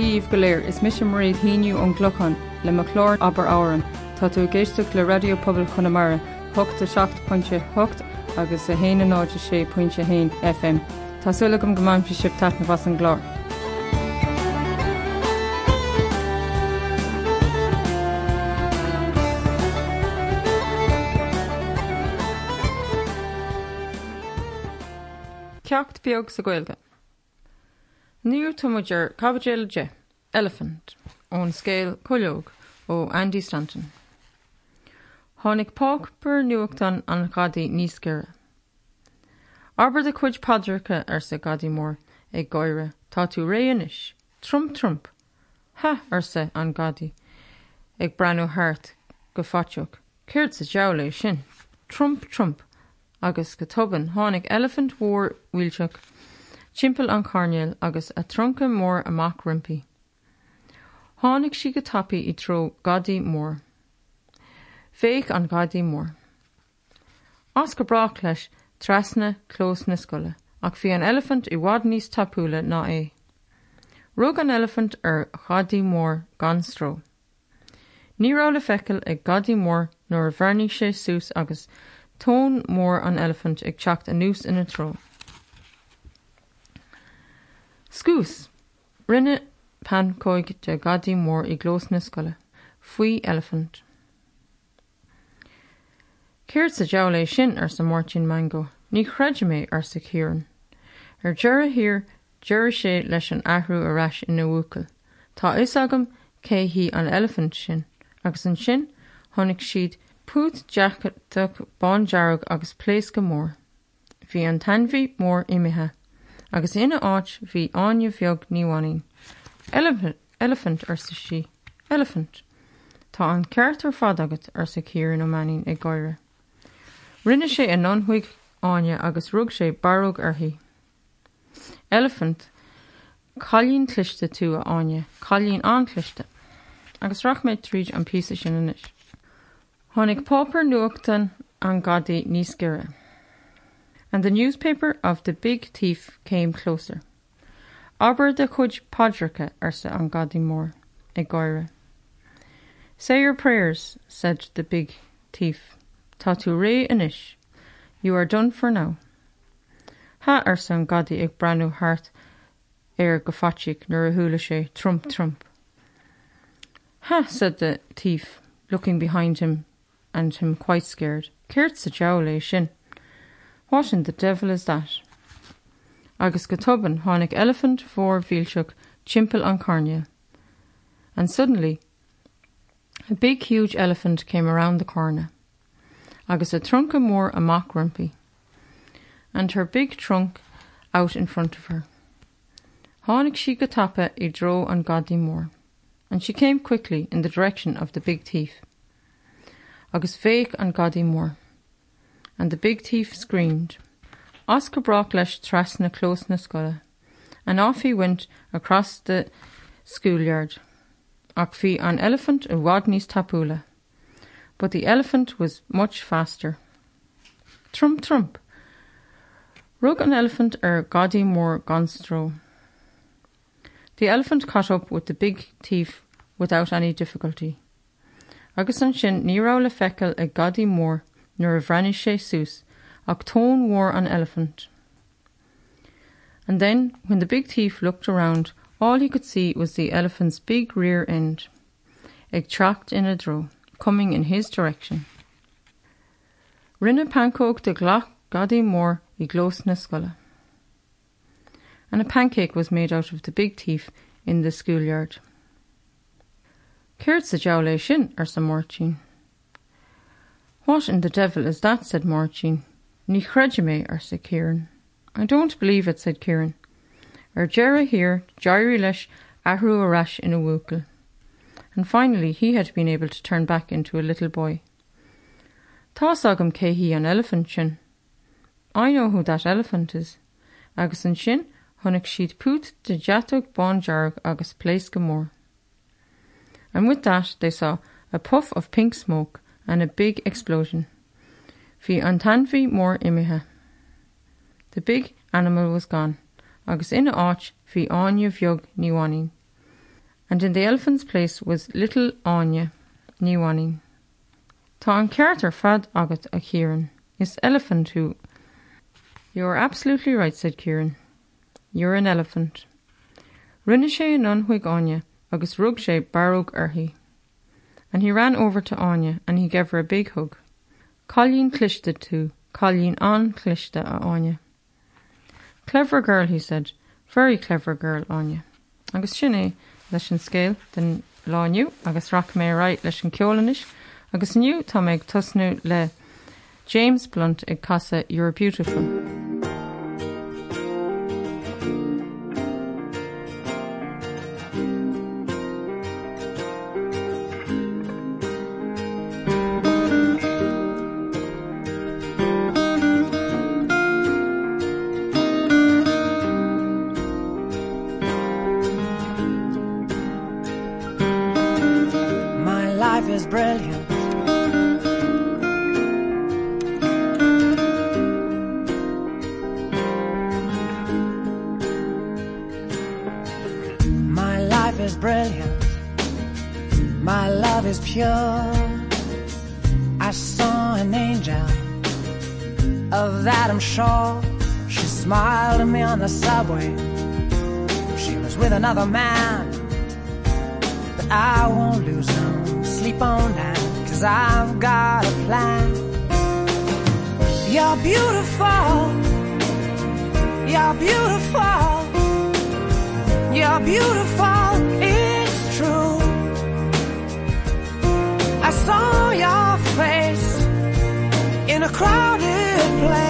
Díomh goléir is mis maréad híniu an gglochan le malór aber áan, Tá tú géisteach le radiopobal chunamara, 8 6.8 agus a héana náide sé pointinte hain FM. Tásúla gom gomáin fi sib tena was an glár. Ceacht beag sa ghilge. Níú tuidir cabhadéile de, Elephant, ón scéal choleog ó Andy Stanton. Thnig pák bur nuachtan an gadaí níos cure. Aber de chuid padracha ar sa gadí mór ag gáire tá tú réanis, trump trump, ha ar sa an gadí, ag breú hart go fatteach, céirt sa deala sin, trump trump, agus go tuban tháinig elephant mhór bhíilteach, timppel an carneal agus a trunca mór amach rimpi. Tháinig si go tappi i tro gadí mór. Féich an gadí mór. As go brach leis trasna clós na scoile, ach bhí an elephant i bhád níos tapúla ná é. Rug an elephant ar chadí mór gan stró. Nírá le feiceil ag gadí mór nuair a bharní sé sús agus tón mór an elephant ag techt a nús ina tro. Scús, rinne pan cóig de gadí mór i glós na scoile, faoi elephant. Céir sa deala sin ar sa mórtin mango, ní chreide mé ar sa chéan. Ar dure hir deir sé leis an ahrú aráis ina bhúcail. Tá is agam cé hí an elephant sin, agus an sin tháinig siad pút deachach bandearag agus pléis go mór. Bhí an tanmhí mór imithe, agus ina áit hí aine bheog níháin. Elephant, elephant ar sa si, elephant. Tá an ceartar fad agat ar sa chéan ó manin ag gáire. Rinne sé an nonhuiig áine agus rug sé barúg arthaí. Elephant, chalín cliste tú a áine, chalín anclichte, agus rach méid tríd an pí sin inis. Honnig pauper nuachtan an gadi níos gire. And the newspaper of the big thief came closer. Aber de chud padracha arsa er an gadi mór, ag goire. Say your prayers, said the big thief. Tá tú ré inis. You are done for now. Ha er ar san gadi ag breú hart er ar go fatig nuair a thula sé trump trump. Ha, said the thief, looking behind him and him quite scared. Ceirt sa jowlé sin. What in the devil is that? Agus go tuban tháinig elephant for bhílseach chimpel an carnia. And suddenly, a big huge elephant came around the corner. agus a trunk mór amach rumpy, and her big trunk out in front of her. Hánig si go tappe i dro an mór, and she came quickly in the direction of the big thief. Agus féic an gadí mór, and the big thief screamed. Os go brach leis tras na close na and off he went across the schoolyard. Ach fi an elephant a wad níos tapúla. but the elephant was much faster. Trump, trump. Rug an elephant ar gadi mór ganstro. The elephant caught up with the big thief without any difficulty. Agus an sin le fecail ag gadi mór nuair a bhreine sé sús, ach mór an elephant. And then, when the big thief looked around, all he could see was the elephant's big rear end, ag tracked in a dro. coming in his direction. Rinne pancake de glach gadi mór i glós na. And a pancake was made out of the big thief in the schoolyard. Ceirt sa jowlé sin ar sa Martin. What in the devil is that? said Martin. Ní chreide mé ar sa Kieran. I don't believe it, said Kieran. Ar Jerry here, Jerry leis ahrú aráis in a wúkel. and finally he had been able to turn back into a little boy. Tá agam cé hí an elephant sin. I know who that elephant is. Agus an sin honnig siad pút de jatog bonjarg agus place gomór. And with that they saw a puff of pink smoke and a big explosion. Bhí an tanhí mór imithe. The big animal was gone, agus ina áit hí aine bheog níhain. and in the elephant's place was little Anya, Niwani. Tá an ceartar fad agat a Kieran. Is elephant who. You're absolutely right, said Kieran. You're an elephant. Rinne sé an huig Anya, agus rug sé barog arhi. And he ran over to Anya and he gave her a big hug. Colleen clishte too, Colleen an clishte a Anya. Clever girl, he said. Very clever girl, Anya. Agus sin é leis an scéil den lániu agus rach mé right leis an ceolanis, agus nniu tá méid tosnú le James Blunt ag casa You're Beautiful. I won't lose no sleep on that, cause I've got a plan. You're beautiful. You're beautiful. You're beautiful. It's true. I saw your face in a crowded place.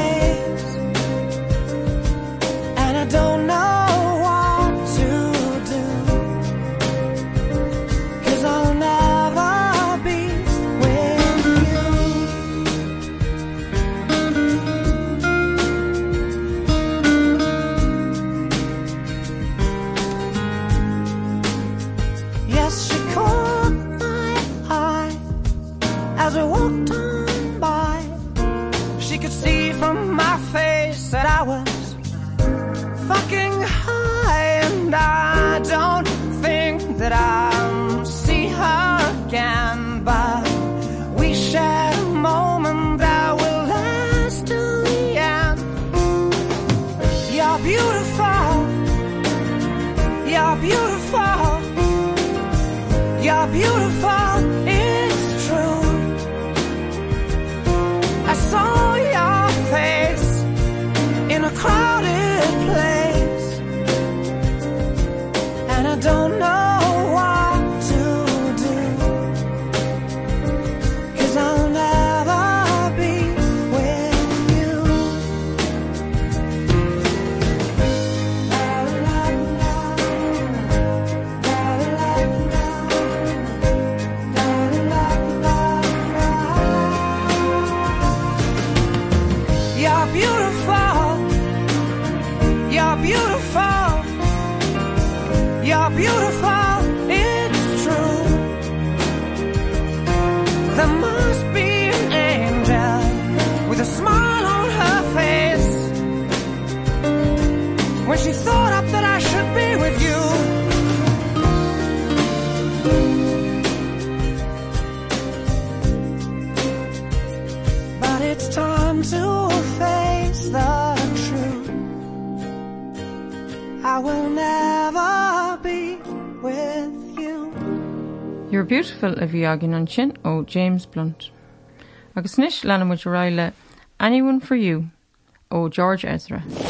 Beautiful a bhí agin an sin ó James Blunt. Agus níis lena raile Anyone for You ó George Ezra.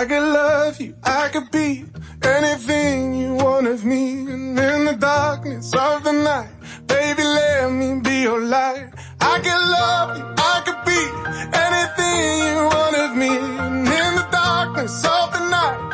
I could love you I could be anything you want of me. And in the darkness of the night baby let me be your light. I could love you I could be anything you want of me. And in the darkness of the night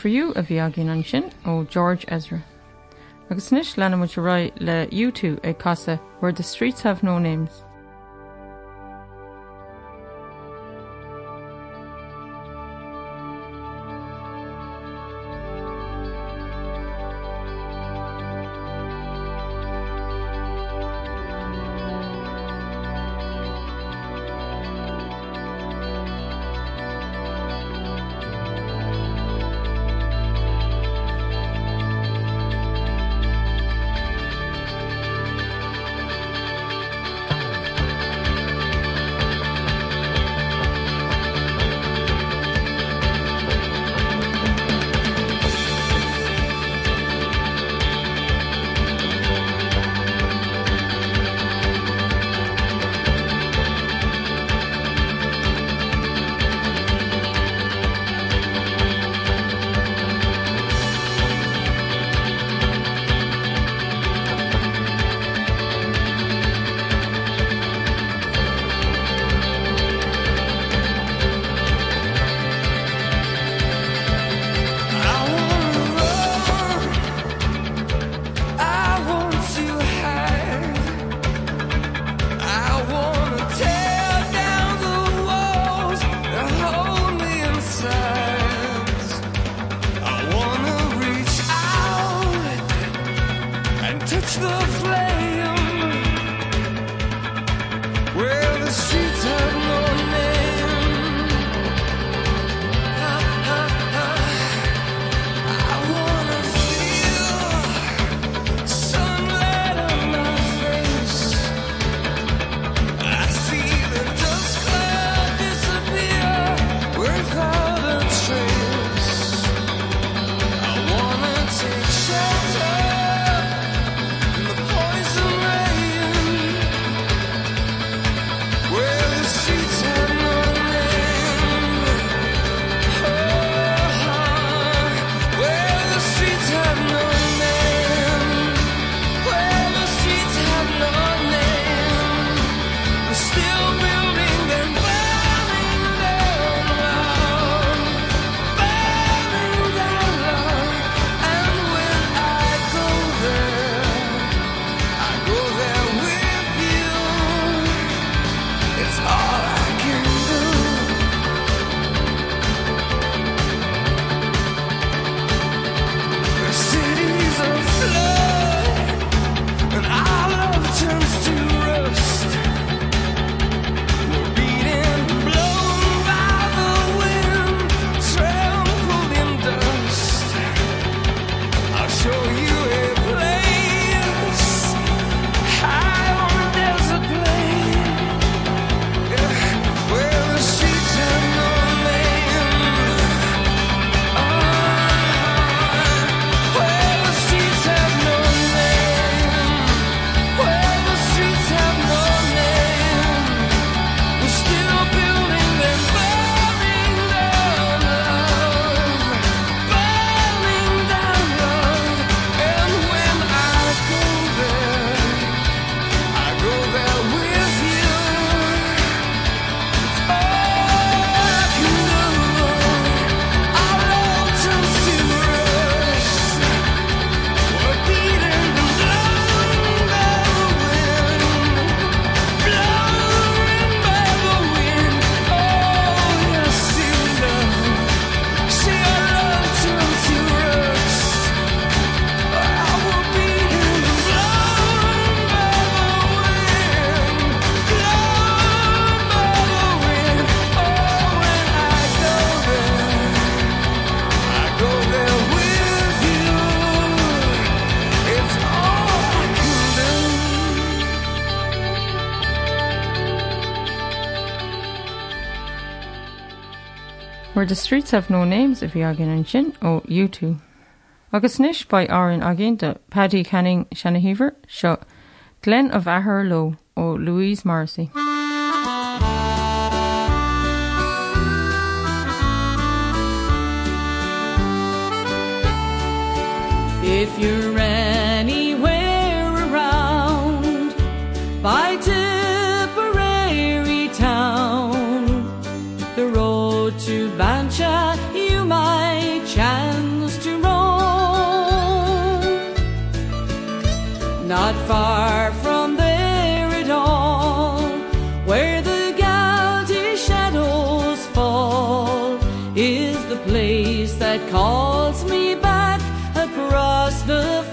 friú a bhí agén an sin ó George Ezra. Agus níis lena mu ra le U2 ag casa where the streets have no names. the streets have no names if agin an sin ó U2. Agus níis by arin agenda Paddy Canning Shannahever shot, Glen of Aherlow, Lo oh, ó Louise Morrissey. If you're ready far from there at all where the gouty shadows fall is the place that calls me back across the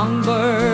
songbird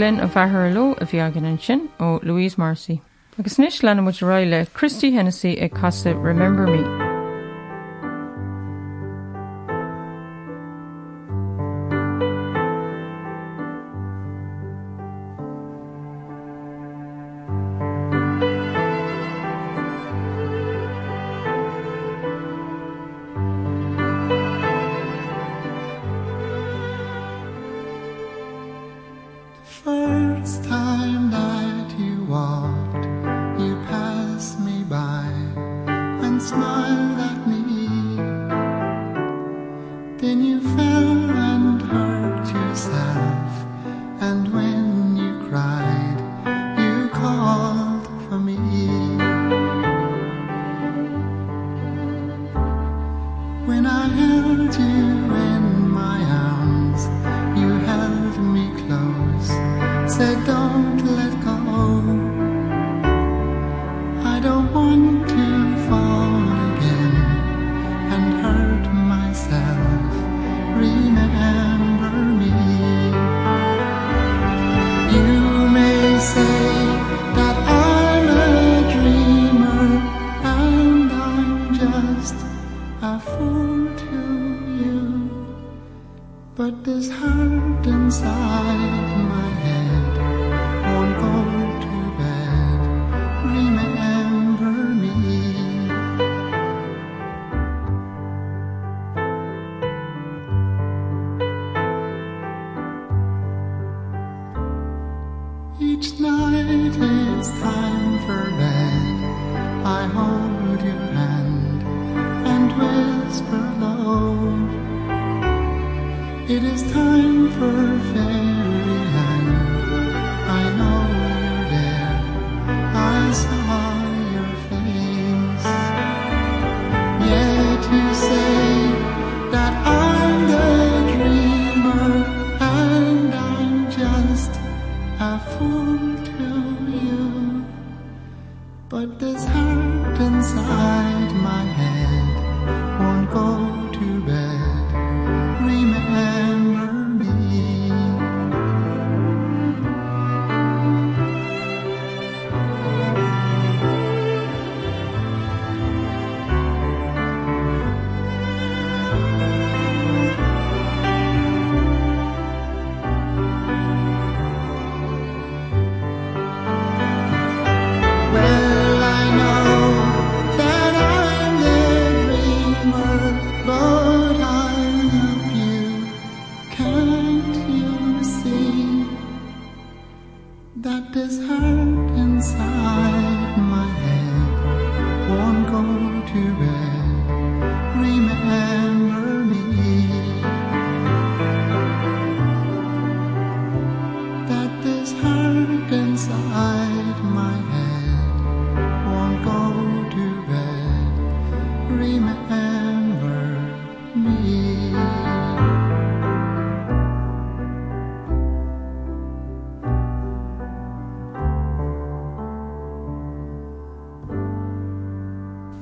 Glenn a bhethir lo a bhí agan sin ó Louise Morrissey. agus níis lena mu roiile Christy Hennessy ag casa Remember Me.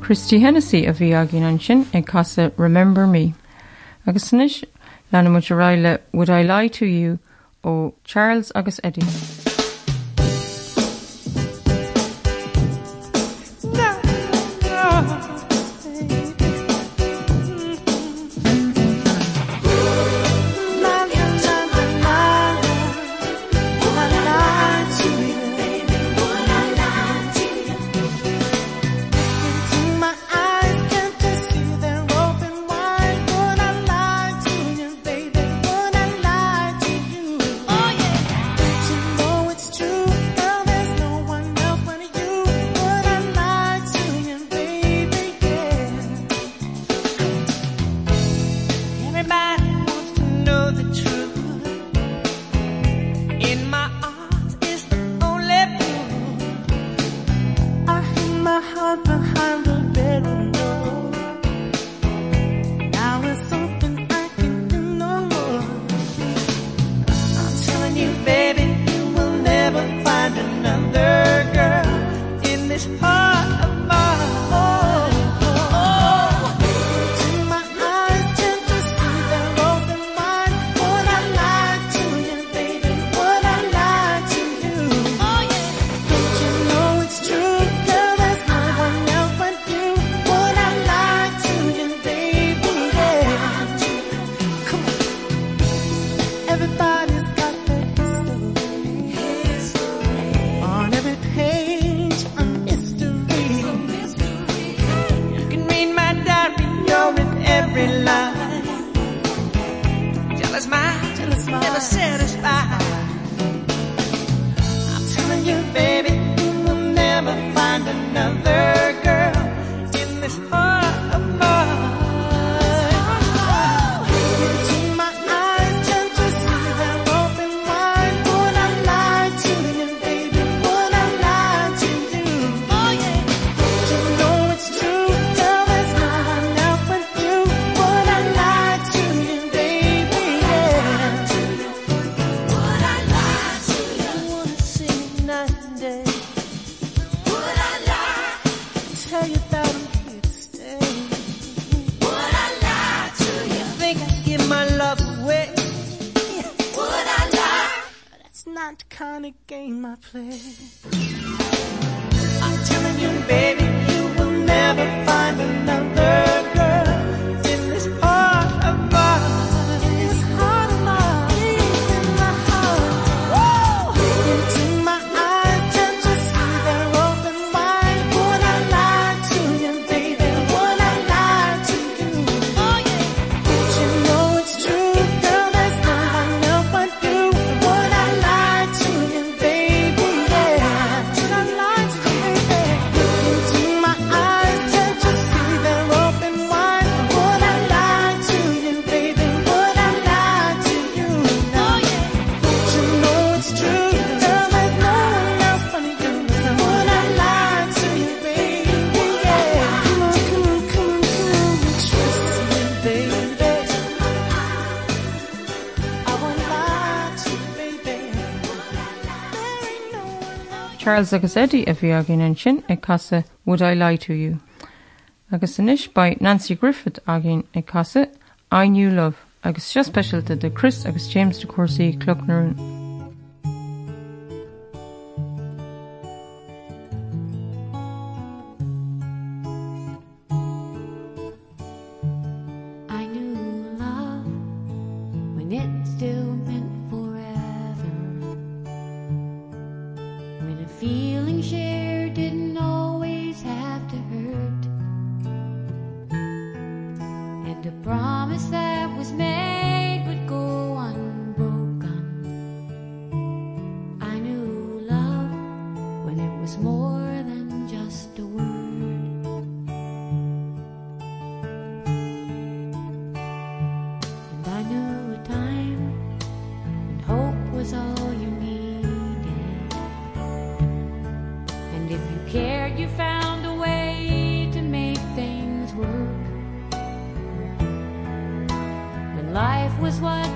Christy Hennessy a bhí agin an sin ag casa Remember me. agus sanis lena mu raile would I lie to you ó Charles agus Eddie. Charles agus Eddie a bhí agin an sin ag casa Would I lie to you. Agus sanis ba Nanci Griffith agin ag casa I knew love agus sepéisialte de Chris agus James de Corsaí clocknarún. care you found a way to make things work. When life was what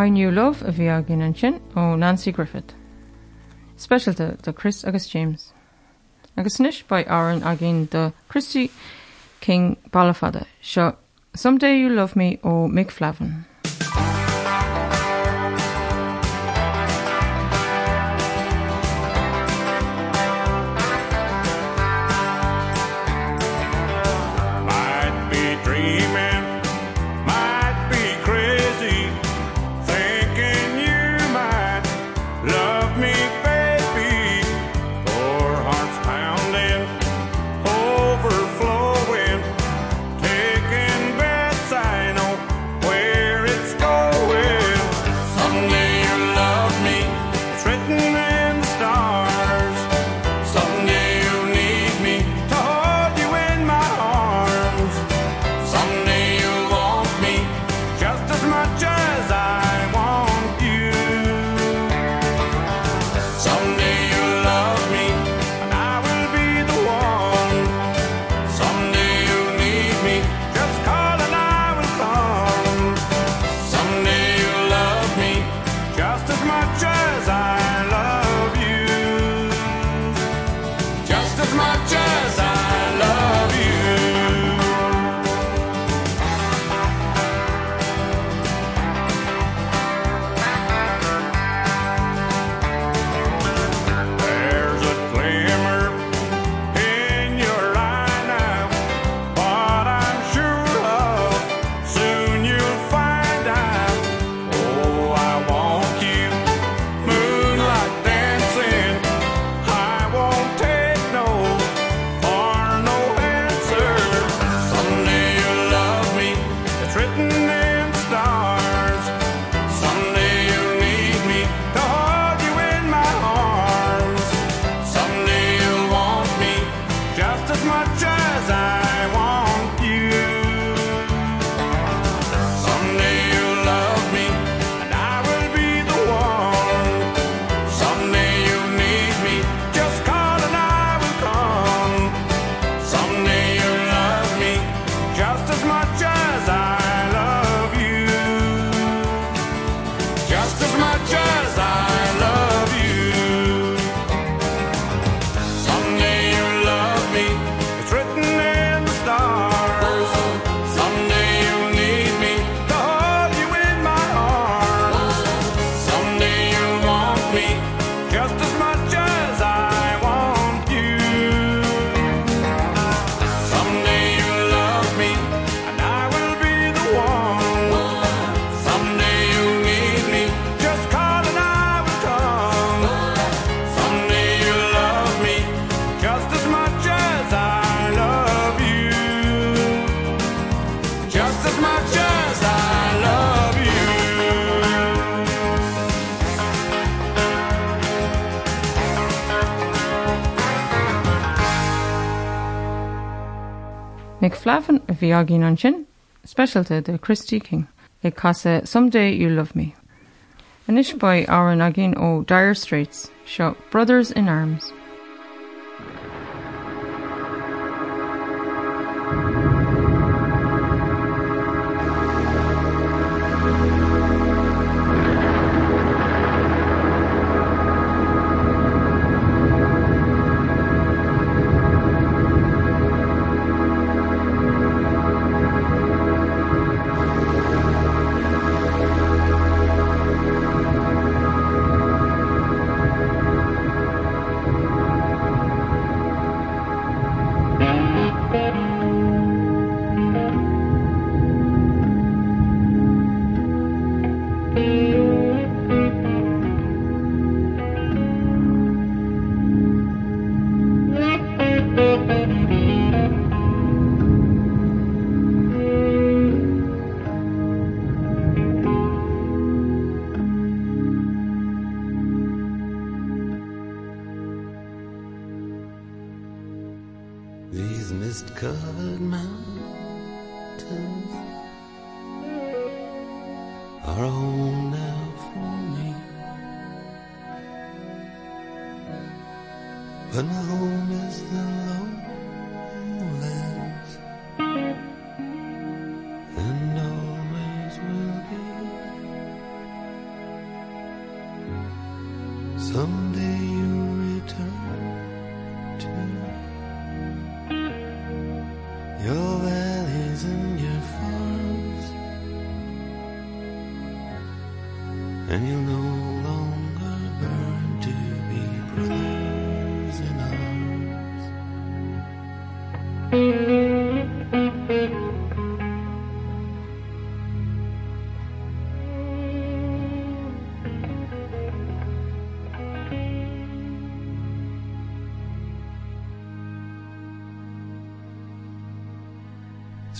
Airniu love a bhí agin sin ó Nanci Griffith. Specialte the Chris agus James. Agus by ba áan agin do Christy King Balafada seo Someday you love me ó Mick Flavin. Flavin vi agin an sin, specialte de Christie King, ag casa Someday You Love Me. An isbei á an agin ó Dire Straits, seo Brothers in Arms.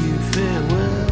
you farewell.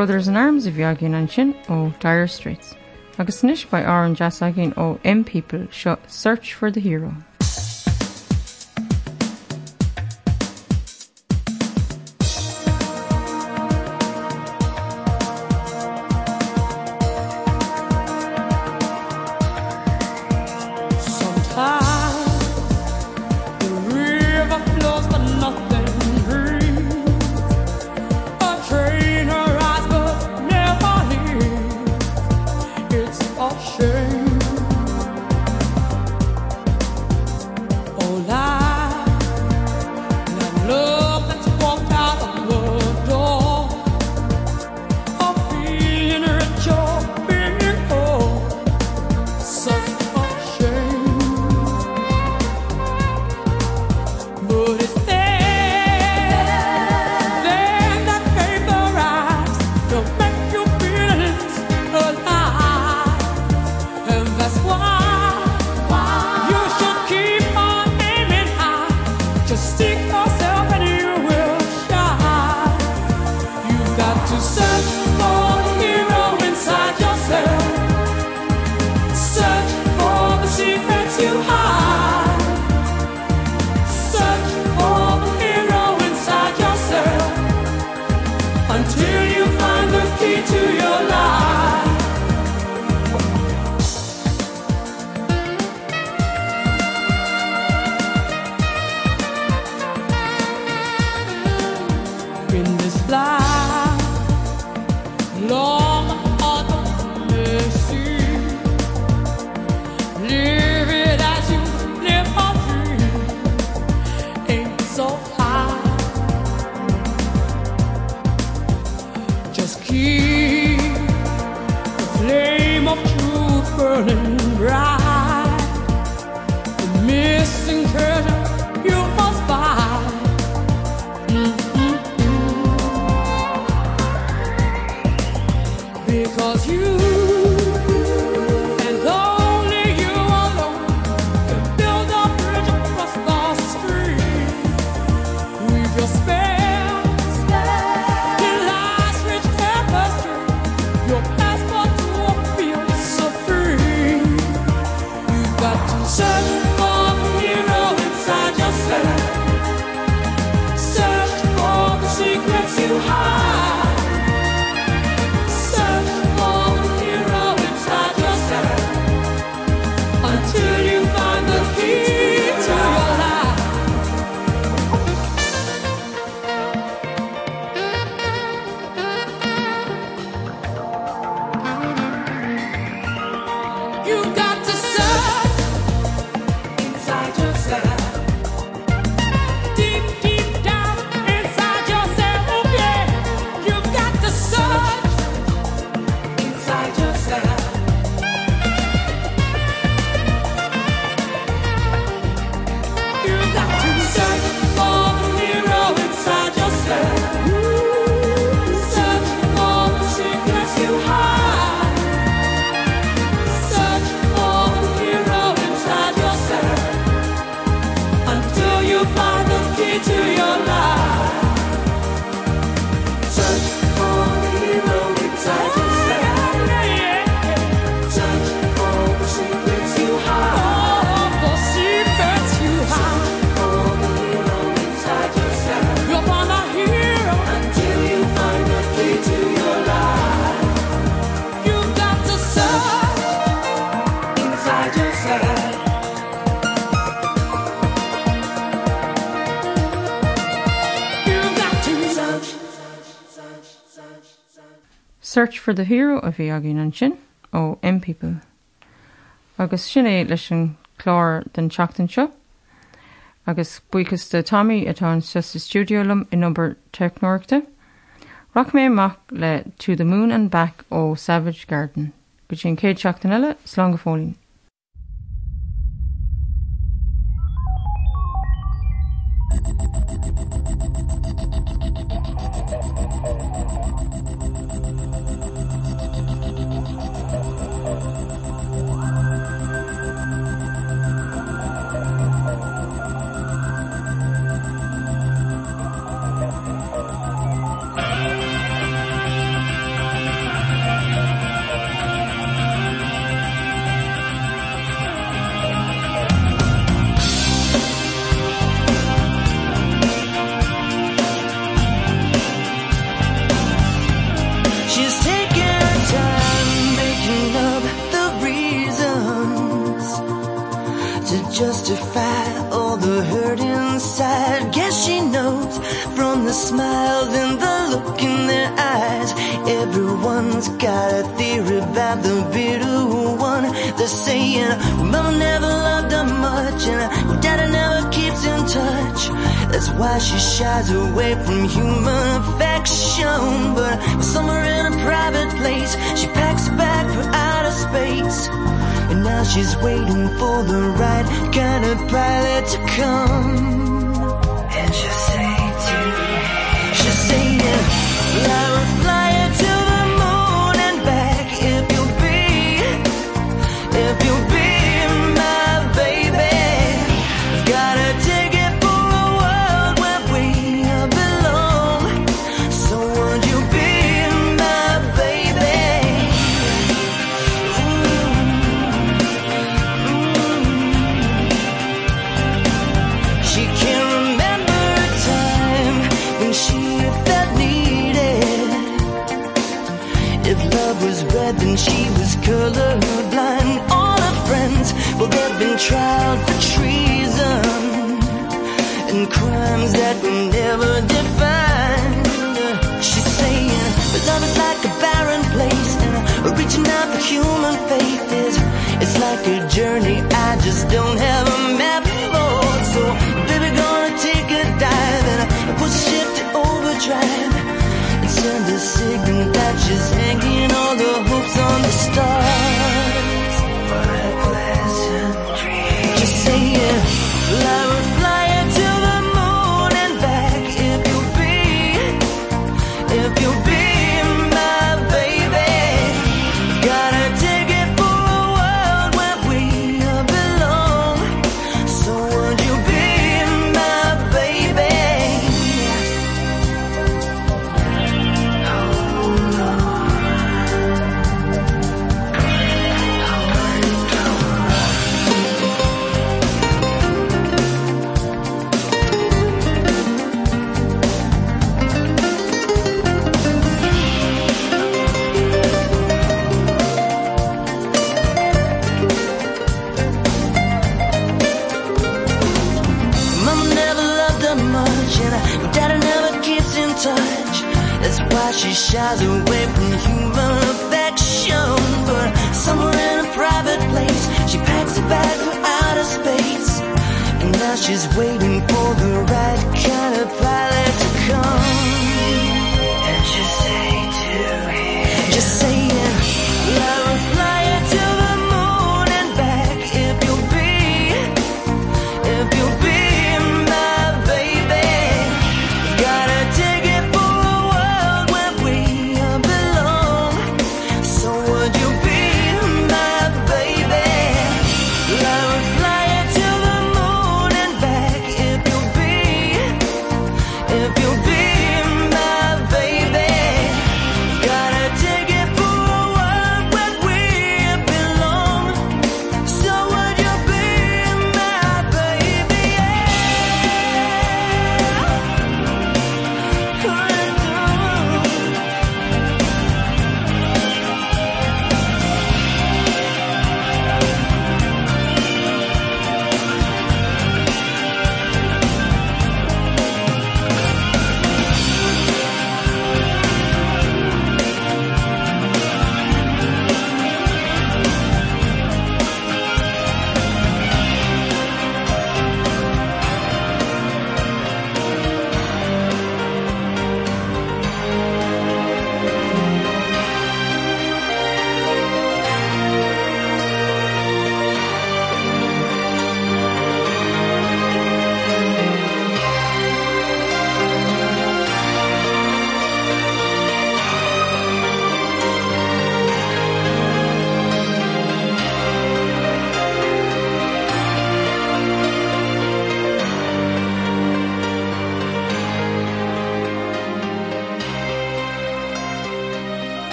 Brothers in Arms a bheaggén an sin ó Dire Straits. agus níis ba á an jazzagén ó M People seo Search for the Hero. through his Search for the hero a bhí agin an sin ó M people. Agus sin é leis an chlár den teachtain seo, agus buchas de Tommy atá an sus studiolum in ober technoirte. Rock mé amach le To the Moon and Back ó Savage Garden, go sin céad seachtain eile slangafólín. She's saying, well, Mama never loved her much, and Daddy never keeps in touch. That's why she shies away from human affection. But somewhere in a private place, she packs bag for outer space. And now she's waiting for the right kind of pilot to come. She was colorblind. All her friends, well, they've been tried for treason and crimes that were never defined. She's saying, but love is like a barren place, and reaching out for human faith is it's like a journey I just don't have a map for. So, baby, gonna take a dive and put ship to overdrive and send a signal that she's hanging all the on the stars.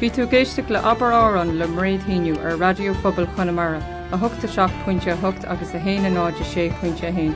Bhí tú géiste le aber árán le mréadthíú ar radiofobal Conamara a thugta seach pointinte thucht agus a héana náide sé pointinte héin.